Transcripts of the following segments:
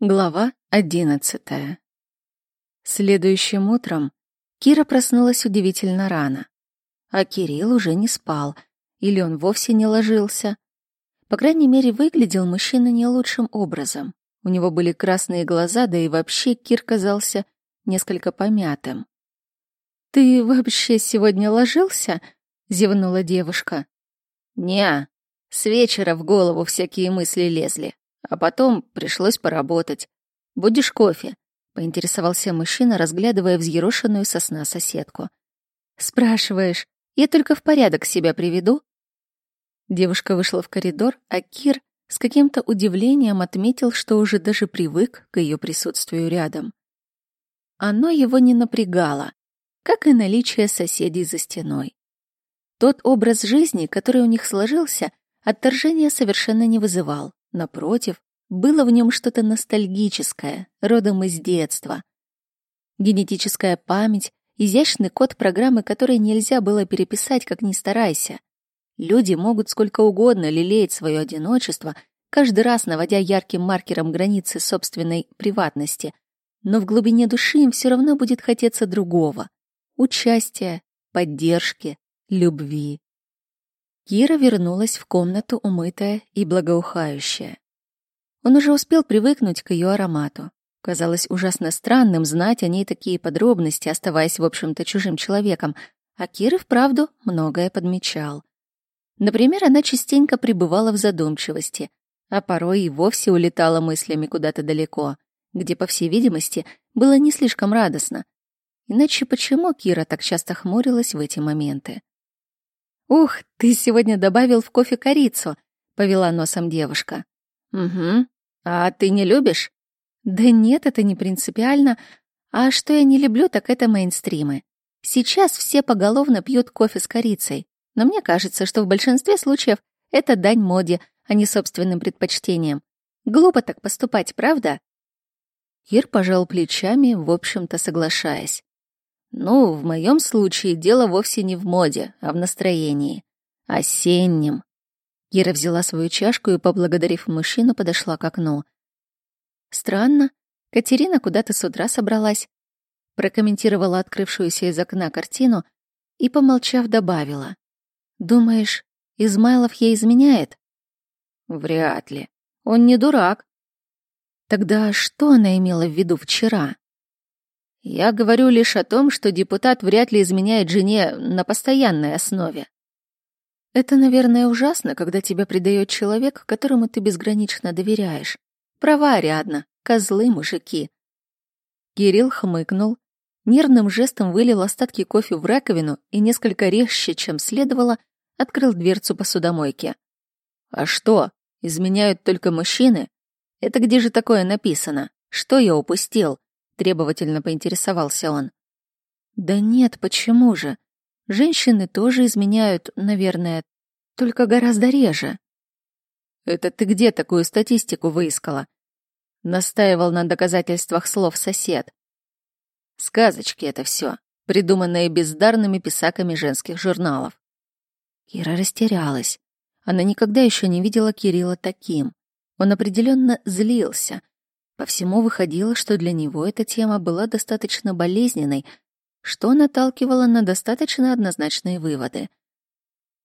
Глава одиннадцатая. Следующим утром Кира проснулась удивительно рано. А Кирилл уже не спал, или он вовсе не ложился. По крайней мере, выглядел мужчина не лучшим образом. У него были красные глаза, да и вообще Кир казался несколько помятым. «Ты вообще сегодня ложился?» — зевнула девушка. «Не, с вечера в голову всякие мысли лезли. А потом пришлось поработать. Будешь кофе? Поинтересовался мужчина, разглядывая взъерошенную сосна соседку. Спрашиваешь, я только в порядок себя приведу? Девушка вышла в коридор, а Кир с каким-то удивлением отметил, что уже даже привык к ее присутствию рядом. Оно его не напрягало, как и наличие соседей за стеной. Тот образ жизни, который у них сложился, отторжения совершенно не вызывал. Напротив, было в нем что-то ностальгическое, родом из детства. Генетическая память, изящный код программы, который нельзя было переписать, как ни старайся. Люди могут сколько угодно лелеять свое одиночество, каждый раз наводя ярким маркером границы собственной приватности, но в глубине души им все равно будет хотеться другого — участия, поддержки, любви. Кира вернулась в комнату умытая и благоухающая. Он уже успел привыкнуть к ее аромату. Казалось ужасно странным знать о ней такие подробности, оставаясь, в общем-то, чужим человеком, а Кир вправду многое подмечал. Например, она частенько пребывала в задумчивости, а порой и вовсе улетала мыслями куда-то далеко, где, по всей видимости, было не слишком радостно. Иначе почему Кира так часто хмурилась в эти моменты? «Ух, ты сегодня добавил в кофе корицу», — повела носом девушка. «Угу. А ты не любишь?» «Да нет, это не принципиально. А что я не люблю, так это мейнстримы. Сейчас все поголовно пьют кофе с корицей, но мне кажется, что в большинстве случаев это дань моде, а не собственным предпочтениям. Глупо так поступать, правда?» Кир пожал плечами, в общем-то соглашаясь. Ну, в моем случае дело вовсе не в моде, а в настроении. Осеннем. Кира взяла свою чашку и, поблагодарив мужчину, подошла к окну. Странно. Катерина куда-то с утра собралась. Прокомментировала открывшуюся из окна картину и, помолчав, добавила. «Думаешь, Измайлов ей изменяет?» «Вряд ли. Он не дурак». «Тогда что она имела в виду вчера?» Я говорю лишь о том, что депутат вряд ли изменяет жене на постоянной основе. Это, наверное, ужасно, когда тебя предает человек, которому ты безгранично доверяешь. Права, Ариадна, козлы мужики. Кирилл хмыкнул, нервным жестом вылил остатки кофе в раковину и несколько резче, чем следовало, открыл дверцу посудомойки. А что, изменяют только мужчины? Это где же такое написано? Что я упустил? Требовательно поинтересовался он. Да нет, почему же? Женщины тоже изменяют, наверное, только гораздо реже. Это ты где такую статистику выискала? Настаивал на доказательствах слов сосед. Сказочки это все, придуманные бездарными писаками женских журналов. Кира растерялась. Она никогда еще не видела Кирилла таким. Он определенно злился, по всему выходило, что для него эта тема была достаточно болезненной, что наталкивало на достаточно однозначные выводы.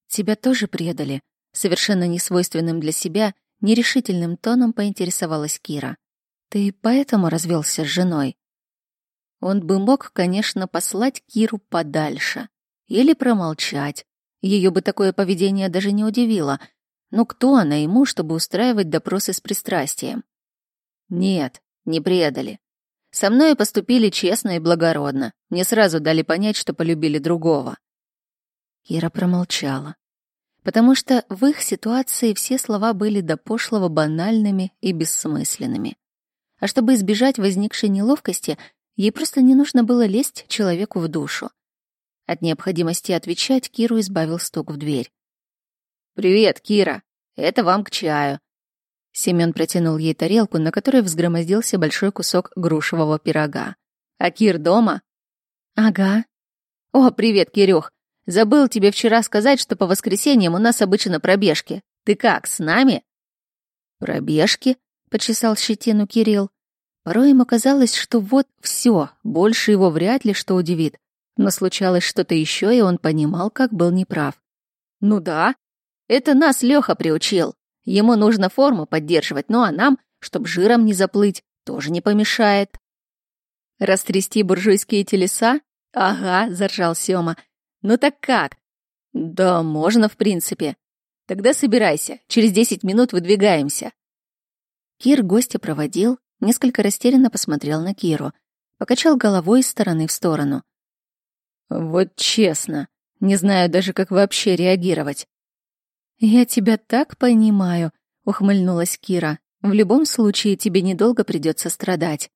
«Тебя тоже предали», — совершенно несвойственным для себя, нерешительным тоном поинтересовалась Кира. «Ты поэтому развелся с женой?» Он бы мог, конечно, послать Киру подальше или промолчать. Ее бы такое поведение даже не удивило. Но кто она ему, чтобы устраивать допросы с пристрастием? Нет, не предали. Со мной поступили честно и благородно. Мне сразу дали понять, что полюбили другого. Кира промолчала. Потому что в их ситуации все слова были до пошлого банальными и бессмысленными. А чтобы избежать возникшей неловкости, ей просто не нужно было лезть человеку в душу. От необходимости отвечать Киру избавил стук в дверь. «Привет, Кира. Это вам к чаю», Семён протянул ей тарелку, на которой взгромоздился большой кусок грушевого пирога. «А Кир дома?» «Ага». «О, привет, Кирюх. Забыл тебе вчера сказать, что по воскресеньям у нас обычно пробежки. Ты как, с нами?» «Пробежки?» — почесал щетину Кирилл. Порой ему казалось, что вот все, больше его вряд ли что удивит. Но случалось что-то еще, и он понимал, как был неправ. «Ну да, это нас Леха приучил. Ему нужно форму поддерживать, ну а нам, чтоб жиром не заплыть, тоже не помешает». «Растрясти буржуйские телеса? Ага», — заржал Сёма. «Ну так как?» «Да можно, в принципе. Тогда собирайся, через десять минут выдвигаемся». Кир гостя проводил, несколько растерянно посмотрел на Киру, покачал головой из стороны в сторону. «Вот честно, не знаю даже, как вообще реагировать». «Я тебя так понимаю», — ухмыльнулась Кира. «В любом случае тебе недолго придется страдать».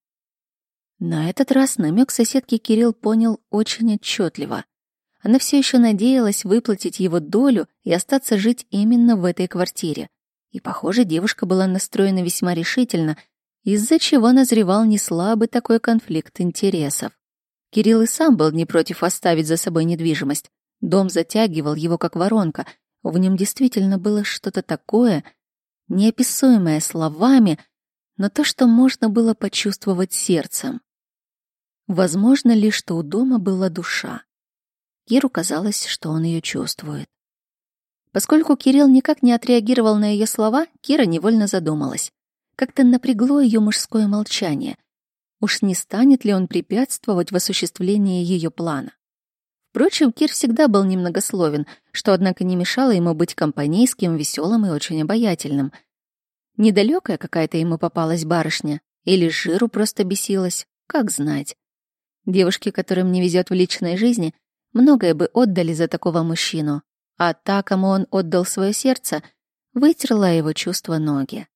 На этот раз намек соседки Кирилл понял очень отчетливо. Она все еще надеялась выплатить его долю и остаться жить именно в этой квартире. И, похоже, девушка была настроена весьма решительно, из-за чего назревал неслабый такой конфликт интересов. Кирилл и сам был не против оставить за собой недвижимость. Дом затягивал его как воронка. В нем действительно было что-то такое, неописуемое словами, но то, что можно было почувствовать сердцем. Возможно ли, что у дома была душа? Киру казалось, что он ее чувствует. Поскольку Кирилл никак не отреагировал на ее слова, Кира невольно задумалась. Как-то напрягло ее мужское молчание. Уж не станет ли он препятствовать в осуществлении ее плана? Впрочем, Кир всегда был немногословен, что, однако, не мешало ему быть компанейским, веселым и очень обаятельным. Недалекая какая-то ему попалась барышня, или жиру просто бесилась, как знать. Девушки, которым не везет в личной жизни, многое бы отдали за такого мужчину, а та, кому он отдал свое сердце, вытерла его чувства ноги.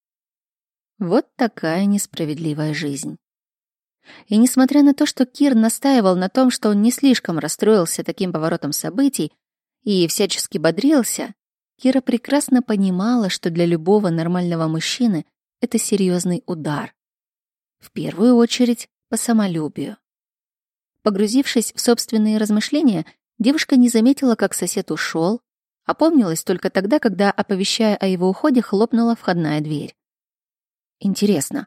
Вот такая несправедливая жизнь. И несмотря на то, что Кир настаивал на том, что он не слишком расстроился таким поворотом событий и всячески бодрился, Кира прекрасно понимала, что для любого нормального мужчины это серьезный удар. В первую очередь по самолюбию. Погрузившись в собственные размышления, девушка не заметила, как сосед ушел, опомнилась только тогда, когда, оповещая о его уходе, хлопнула входная дверь. Интересно,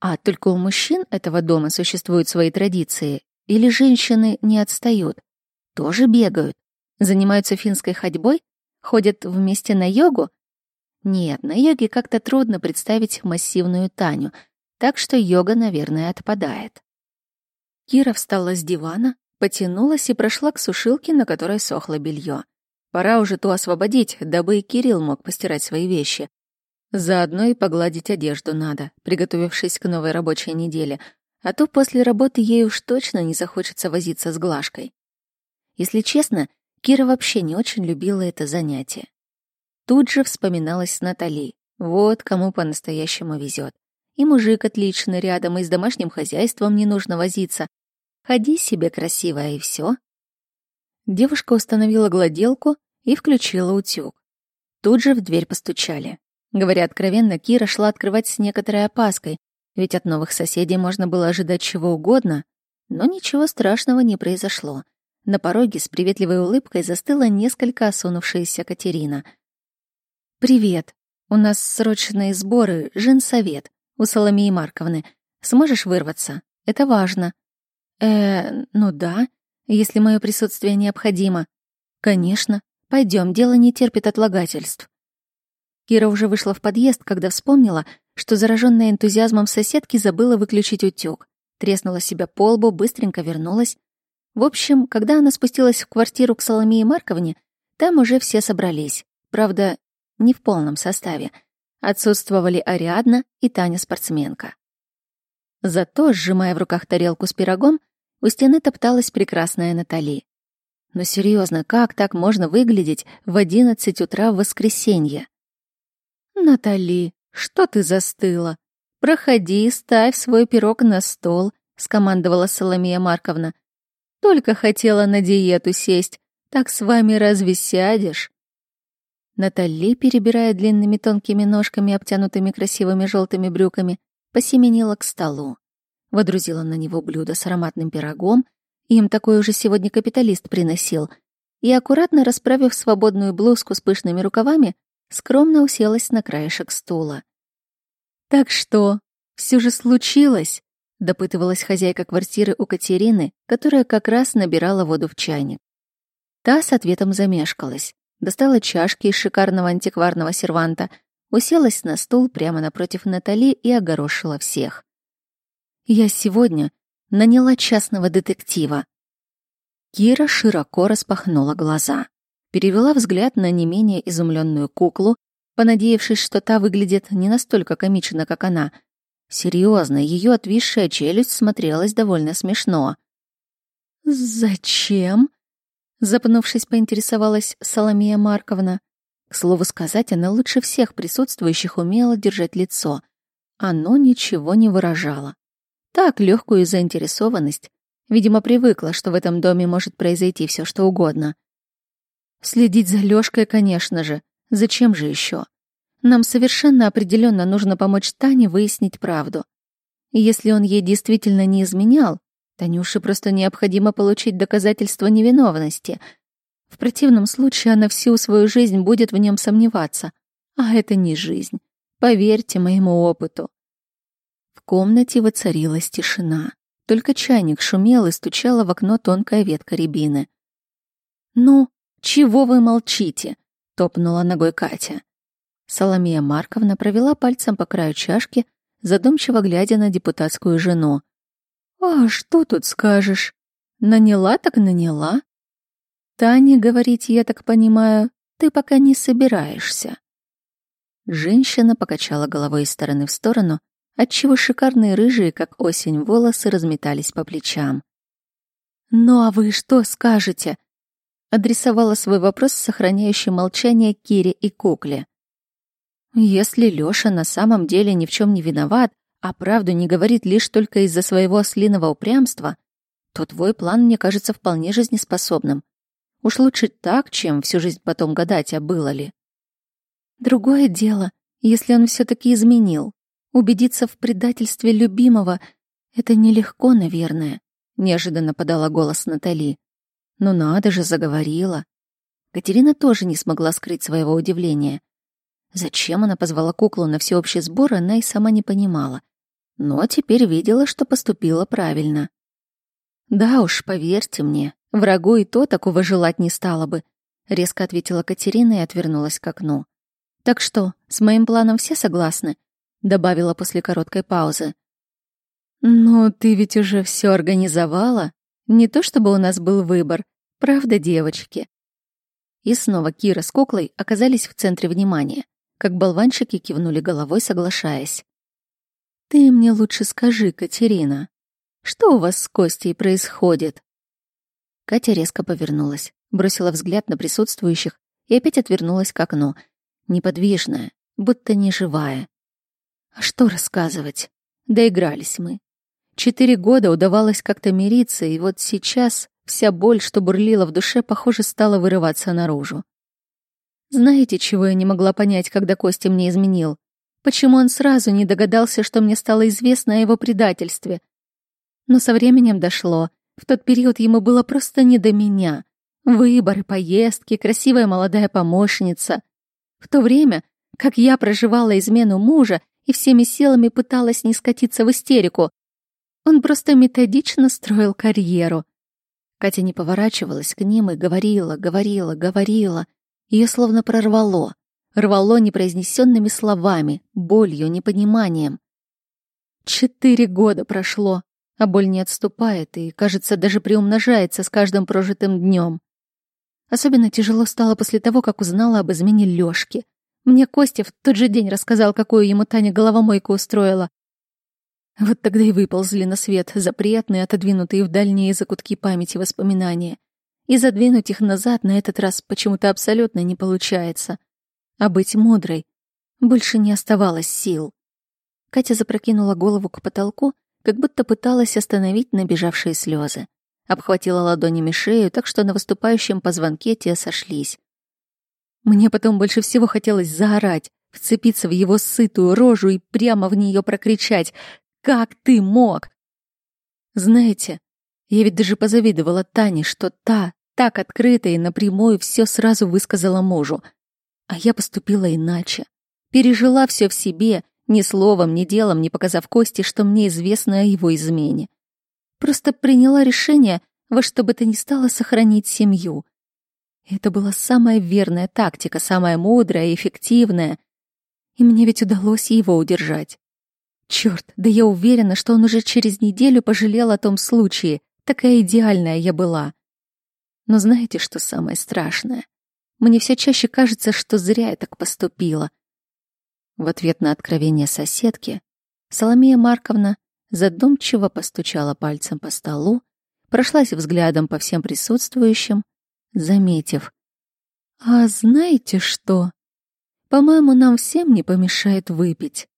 а только у мужчин этого дома существуют свои традиции? Или женщины не отстают? Тоже бегают? Занимаются финской ходьбой? Ходят вместе на йогу? Нет, на йоге как-то трудно представить массивную Таню, так что йога, наверное, отпадает. Кира встала с дивана, потянулась и прошла к сушилке, на которой сохло белье. Пора уже ту освободить, дабы и Кирилл мог постирать свои вещи. Заодно и погладить одежду надо, приготовившись к новой рабочей неделе, а то после работы ей уж точно не захочется возиться с глажкой. Если честно, Кира вообще не очень любила это занятие. Тут же вспоминалась Натали. Вот кому по-настоящему везет. И мужик отличный рядом, и с домашним хозяйством не нужно возиться. Ходи себе красивая, и все. Девушка установила гладилку и включила утюг. Тут же в дверь постучали. Говоря откровенно, Кира шла открывать с некоторой опаской, ведь от новых соседей можно было ожидать чего угодно, но ничего страшного не произошло. На пороге с приветливой улыбкой застыла несколько осунувшаяся Катерина. «Привет. У нас срочные сборы, женсовет, у Соломеи Марковны. Сможешь вырваться? Это важно». «Э, ну да, если мое присутствие необходимо». «Конечно. Пойдем, дело не терпит отлагательств». Кира уже вышла в подъезд, когда вспомнила, что зараженная энтузиазмом соседки забыла выключить утюг. Треснула себя по лбу, быстренько вернулась. В общем, когда она спустилась в квартиру к Соломее Марковне, там уже все собрались. Правда, не в полном составе. Отсутствовали Ариадна и Таня-спортсменка. Зато, сжимая в руках тарелку с пирогом, у стены топталась прекрасная Натали. Но серьезно, как так можно выглядеть в одиннадцать утра в воскресенье? «Натали, что ты застыла? Проходи, ставь свой пирог на стол», — скомандовала Соломия Марковна. «Только хотела на диету сесть, так с вами разве сядешь?» Натали, перебирая длинными тонкими ножками, обтянутыми красивыми желтыми брюками, посеменила к столу. Водрузила на него блюдо с ароматным пирогом, им такой уже сегодня капиталист приносил, и, аккуратно расправив свободную блузку с пышными рукавами, скромно уселась на краешек стула. «Так что, все же случилось?» — допытывалась хозяйка квартиры у Катерины, которая как раз набирала воду в чайник. Та с ответом замешкалась, достала чашки из шикарного антикварного серванта, уселась на стул прямо напротив Натали и огорошила всех. «Я сегодня наняла частного детектива». Кира широко распахнула глаза, перевела взгляд на не менее изумленную куклу, понадеявшись, что та выглядит не настолько комично, как она — Серьезно, ее отвисшая челюсть смотрелась довольно смешно. «Зачем?» — запнувшись, поинтересовалась Соломия Марковна. К слову сказать, она лучше всех присутствующих умела держать лицо. Оно ничего не выражало. Так, легкую заинтересованность. Видимо, привыкла, что в этом доме может произойти все, что угодно. Следить за Лёшкой, конечно же. Зачем же еще? Нам совершенно определенно нужно помочь Тане выяснить правду. Если он ей действительно не изменял, Танюше просто необходимо получить доказательство невиновности. В противном случае она всю свою жизнь будет в нем сомневаться. А это не жизнь. Поверьте моему опыту. В комнате воцарилась тишина. Только чайник шумел и стучала в окно тонкая ветка рябины. «Ну, чего вы молчите?» — топнула ногой Катя. Соломия Марковна провела пальцем по краю чашки, задумчиво глядя на депутатскую жену. «А что тут скажешь? Наняла так наняла. Тане говорить, я так понимаю, ты пока не собираешься». Женщина покачала головой из стороны в сторону, отчего шикарные рыжие, как осень, волосы разметались по плечам. «Ну а вы что скажете?» Адресовала свой вопрос, сохраняющий молчание Кире и Кукле. Если Лёша на самом деле ни в чем не виноват, а правду не говорит лишь только из-за своего ослиного упрямства, то твой план мне кажется вполне жизнеспособным. Уж лучше так, чем всю жизнь потом гадать, а было ли. Другое дело, если он все таки изменил. Убедиться в предательстве любимого — это нелегко, наверное, — неожиданно подала голос Натали. Ну надо же, заговорила. Катерина тоже не смогла скрыть своего удивления. Зачем она позвала куклу на всеобщий сбор, она и сама не понимала. Но теперь видела, что поступила правильно. «Да уж, поверьте мне, врагу и то такого желать не стало бы», — резко ответила Катерина и отвернулась к окну. «Так что, с моим планом все согласны?» — добавила после короткой паузы. «Ну, ты ведь уже все организовала. Не то чтобы у нас был выбор, правда, девочки?» И снова Кира с куклой оказались в центре внимания как болванчики кивнули головой, соглашаясь. «Ты мне лучше скажи, Катерина, что у вас с Костей происходит?» Катя резко повернулась, бросила взгляд на присутствующих и опять отвернулась к окну, неподвижная, будто неживая. А что рассказывать? Доигрались мы. Четыре года удавалось как-то мириться, и вот сейчас вся боль, что бурлила в душе, похоже, стала вырываться наружу. Знаете, чего я не могла понять, когда Костя мне изменил? Почему он сразу не догадался, что мне стало известно о его предательстве? Но со временем дошло. В тот период ему было просто не до меня. Выборы, поездки, красивая молодая помощница. В то время, как я проживала измену мужа и всеми силами пыталась не скатиться в истерику, он просто методично строил карьеру. Катя не поворачивалась к ним и говорила, говорила, говорила. Ее словно прорвало, рвало непроизнесенными словами, болью, непониманием. Четыре года прошло, а боль не отступает и, кажется, даже приумножается с каждым прожитым днем. Особенно тяжело стало после того, как узнала об измене Лёшки. Мне Костя в тот же день рассказал, какую ему Таня головомойку устроила. Вот тогда и выползли на свет запретные, отодвинутые в дальние закутки памяти воспоминания и задвинуть их назад на этот раз почему-то абсолютно не получается. А быть мудрой больше не оставалось сил. Катя запрокинула голову к потолку, как будто пыталась остановить набежавшие слезы. Обхватила ладонями шею, так что на выступающем позвонке те сошлись. Мне потом больше всего хотелось заорать, вцепиться в его сытую рожу и прямо в нее прокричать «Как ты мог?» Знаете, я ведь даже позавидовала Тане, что та так открыто и напрямую все сразу высказала мужу. А я поступила иначе. Пережила все в себе, ни словом, ни делом не показав Косте, что мне известно о его измене. Просто приняла решение во что бы то ни стало сохранить семью. Это была самая верная тактика, самая мудрая и эффективная. И мне ведь удалось его удержать. Черт, да я уверена, что он уже через неделю пожалел о том случае. Такая идеальная я была. Но знаете, что самое страшное? Мне все чаще кажется, что зря я так поступила. В ответ на откровение соседки Соломея Марковна задумчиво постучала пальцем по столу, прошлась взглядом по всем присутствующим, заметив. «А знаете что? По-моему, нам всем не помешает выпить.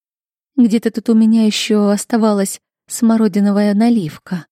Где-то тут у меня еще оставалась смородиновая наливка».